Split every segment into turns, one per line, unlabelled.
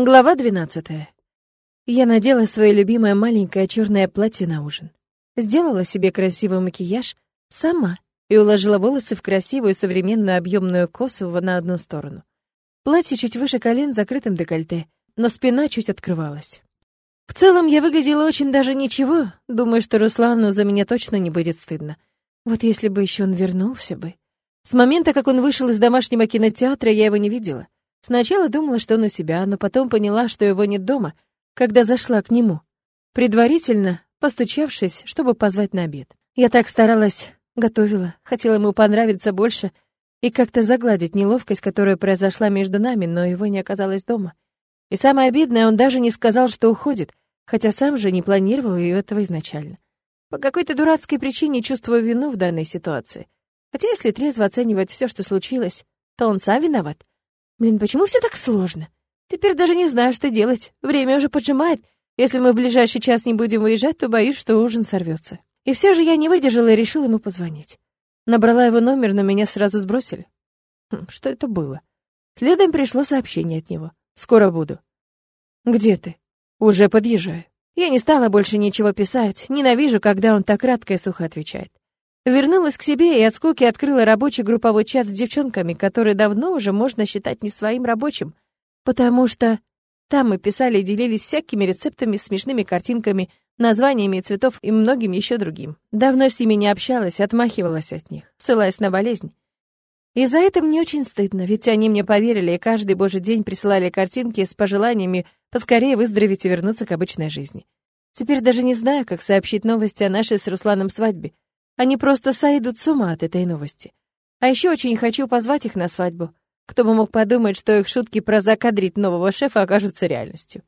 Глава 12. Я надела свое любимое маленькое черное платье на ужин. Сделала себе красивый макияж сама и уложила волосы в красивую современную объемную косу на одну сторону. Платье чуть выше колен, закрытым декольте, но спина чуть открывалась. В целом я выглядела очень даже ничего. Думаю, что Руслану за меня точно не будет стыдно. Вот если бы еще он вернулся бы. С момента, как он вышел из домашнего кинотеатра, я его не видела. Сначала думала, что он у себя, но потом поняла, что его нет дома, когда зашла к нему, предварительно постучавшись, чтобы позвать на обед. Я так старалась, готовила, хотела ему понравиться больше и как-то загладить неловкость, которая произошла между нами, но его не оказалось дома. И самое обидное, он даже не сказал, что уходит, хотя сам же не планировал и этого изначально. По какой-то дурацкой причине чувствую вину в данной ситуации. Хотя если трезво оценивать все, что случилось, то он сам виноват. Блин, почему все так сложно? Теперь даже не знаю, что делать. Время уже поджимает. Если мы в ближайший час не будем выезжать, то боюсь, что ужин сорвется. И все же я не выдержала и решила ему позвонить. Набрала его номер, но меня сразу сбросили. Хм, что это было? Следом пришло сообщение от него. «Скоро буду». «Где ты?» «Уже подъезжаю». Я не стала больше ничего писать. Ненавижу, когда он так кратко и сухо отвечает. Вернулась к себе и от скуки открыла рабочий групповой чат с девчонками, который давно уже можно считать не своим рабочим, потому что там мы писали и делились всякими рецептами, смешными картинками, названиями цветов и многим еще другим. Давно с ними не общалась, отмахивалась от них, ссылаясь на болезнь. И за это мне очень стыдно, ведь они мне поверили и каждый божий день присылали картинки с пожеланиями поскорее выздороветь и вернуться к обычной жизни. Теперь даже не знаю, как сообщить новости о нашей с Русланом свадьбе. Они просто сойдут с ума от этой новости. А еще очень хочу позвать их на свадьбу. Кто бы мог подумать, что их шутки про закадрить нового шефа окажутся реальностью.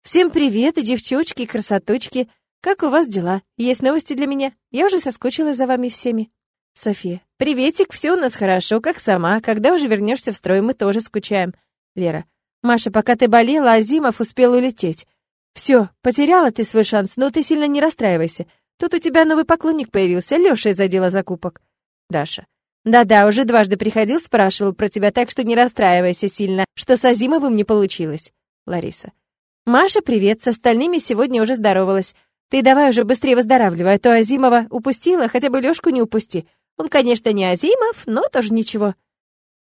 Всем привет, девчонки, красоточки. Как у вас дела? Есть новости для меня? Я уже соскучилась за вами всеми. София. Приветик, все у нас хорошо, как сама. Когда уже вернешься в строй, мы тоже скучаем. Лера. Маша, пока ты болела, Азимов успел улететь. Все, потеряла ты свой шанс, но ты сильно не расстраивайся. Тут у тебя новый поклонник появился, Лёша из отдела закупок. Даша. Да-да, уже дважды приходил, спрашивал про тебя, так что не расстраивайся сильно, что с Азимовым не получилось. Лариса. Маша, привет, с остальными сегодня уже здоровалась. Ты давай уже быстрее выздоравливай, а то Азимова упустила, хотя бы Лёшку не упусти. Он, конечно, не Азимов, но тоже ничего.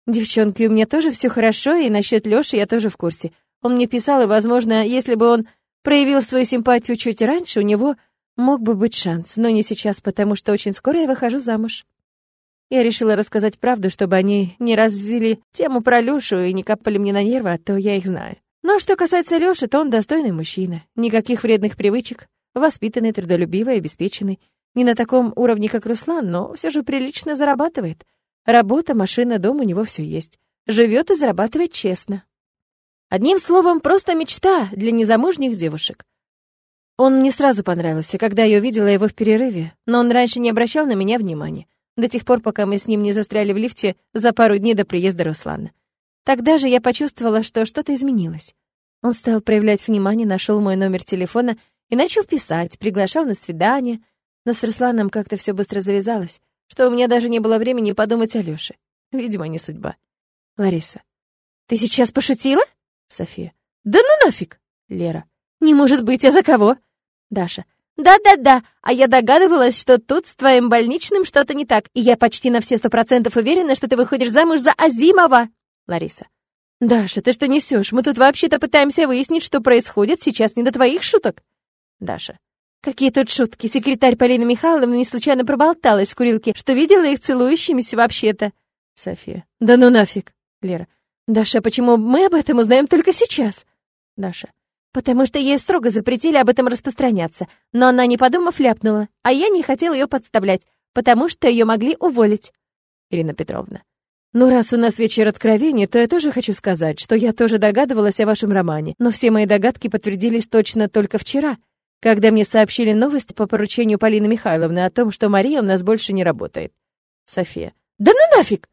Девчонки, у меня тоже все хорошо, и насчет Лёши я тоже в курсе. Он мне писал, и, возможно, если бы он проявил свою симпатию чуть раньше, у него Мог бы быть шанс, но не сейчас, потому что очень скоро я выхожу замуж. Я решила рассказать правду, чтобы они не развили тему про Лёшу и не капали мне на нервы, а то я их знаю. Но что касается Лёши, то он достойный мужчина. Никаких вредных привычек, воспитанный, трудолюбивый, обеспеченный. Не на таком уровне, как Руслан, но все же прилично зарабатывает. Работа, машина, дом у него все есть. Живет и зарабатывает честно. Одним словом, просто мечта для незамужних девушек. Он мне сразу понравился, когда я увидела его в перерыве, но он раньше не обращал на меня внимания, до тех пор, пока мы с ним не застряли в лифте за пару дней до приезда Руслана. Тогда же я почувствовала, что что-то изменилось. Он стал проявлять внимание, нашел мой номер телефона и начал писать, приглашал на свидание, но с Русланом как-то все быстро завязалось, что у меня даже не было времени подумать о Лёше. Видимо, не судьба. Лариса. «Ты сейчас пошутила?» София. «Да ну нафиг!» Лера. «Не может быть, а за кого?» Даша. «Да-да-да, а я догадывалась, что тут с твоим больничным что-то не так, и я почти на все сто процентов уверена, что ты выходишь замуж за Азимова!» Лариса. «Даша, ты что несешь? Мы тут вообще-то пытаемся выяснить, что происходит, сейчас не до твоих шуток!» Даша. «Какие тут шутки? Секретарь Полины Михайловны не случайно проболталась в курилке, что видела их целующимися вообще-то!» София. «Да ну нафиг!» Лера. «Даша, почему мы об этом узнаем только сейчас?» Даша потому что ей строго запретили об этом распространяться, но она, не подумав, ляпнула, а я не хотела ее подставлять, потому что ее могли уволить. Ирина Петровна. Ну, раз у нас вечер откровений, то я тоже хочу сказать, что я тоже догадывалась о вашем романе, но все мои догадки подтвердились точно только вчера, когда мне сообщили новость по поручению Полины Михайловны о том, что Мария у нас больше не работает. София. Да ну нафиг!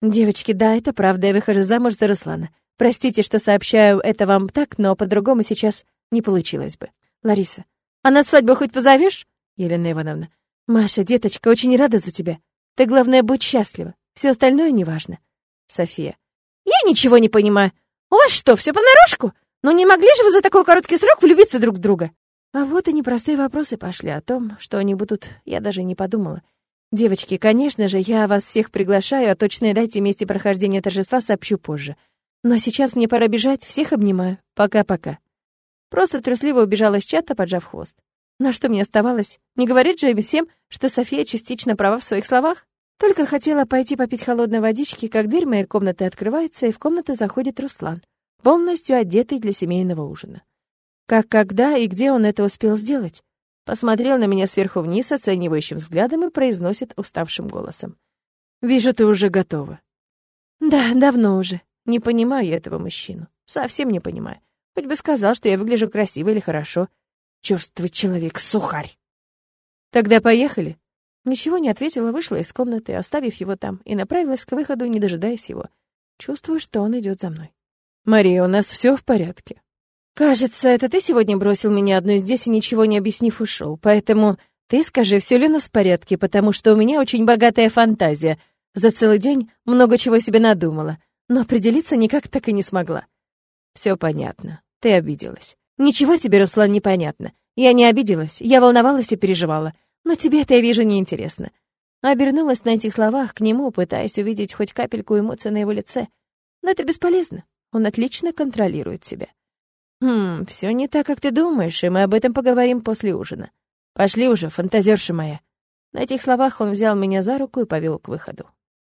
Девочки, да, это правда, я выхожу замуж за Руслана. Простите, что сообщаю это вам так, но по-другому сейчас не получилось бы. Лариса. А на свадьбу хоть позовешь? Елена Ивановна. Маша, деточка, очень рада за тебя. Ты, главное, будь счастлива. Все остальное неважно. София. Я ничего не понимаю. У вас что, все понарошку? Ну не могли же вы за такой короткий срок влюбиться друг в друга? А вот и непростые вопросы пошли о том, что они будут, я даже не подумала. Девочки, конечно же, я вас всех приглашаю, а точные дайте месте прохождения торжества сообщу позже. Но сейчас мне пора бежать, всех обнимаю. Пока-пока. Просто трусливо убежала из чата, поджав хвост. На что мне оставалось? Не говорить же всем, что София частично права в своих словах? Только хотела пойти попить холодной водички, как дверь моей комнаты открывается, и в комнату заходит Руслан, полностью одетый для семейного ужина. Как, когда и где он это успел сделать? Посмотрел на меня сверху вниз оценивающим взглядом и произносит уставшим голосом. «Вижу, ты уже готова». «Да, давно уже. Не понимаю я этого мужчину. Совсем не понимаю. Хоть бы сказал, что я выгляжу красиво или хорошо. Чёрствый человек, сухарь!» «Тогда поехали?» Ничего не ответила, вышла из комнаты, оставив его там, и направилась к выходу, не дожидаясь его. Чувствую, что он идет за мной. «Мария, у нас все в порядке?» «Кажется, это ты сегодня бросил меня одной здесь и ничего не объяснив ушел, поэтому ты скажи, все ли у нас в порядке, потому что у меня очень богатая фантазия. За целый день много чего себе надумала, но определиться никак так и не смогла». Все понятно. Ты обиделась. Ничего тебе, Руслан, не понятно. Я не обиделась, я волновалась и переживала. Но тебе это, я вижу, неинтересно. Обернулась на этих словах к нему, пытаясь увидеть хоть капельку эмоций на его лице. Но это бесполезно. Он отлично контролирует себя. «Хм, все не так, как ты думаешь, и мы об этом поговорим после ужина. Пошли уже, фантазерша моя». На этих словах он взял меня за руку и повел к выходу.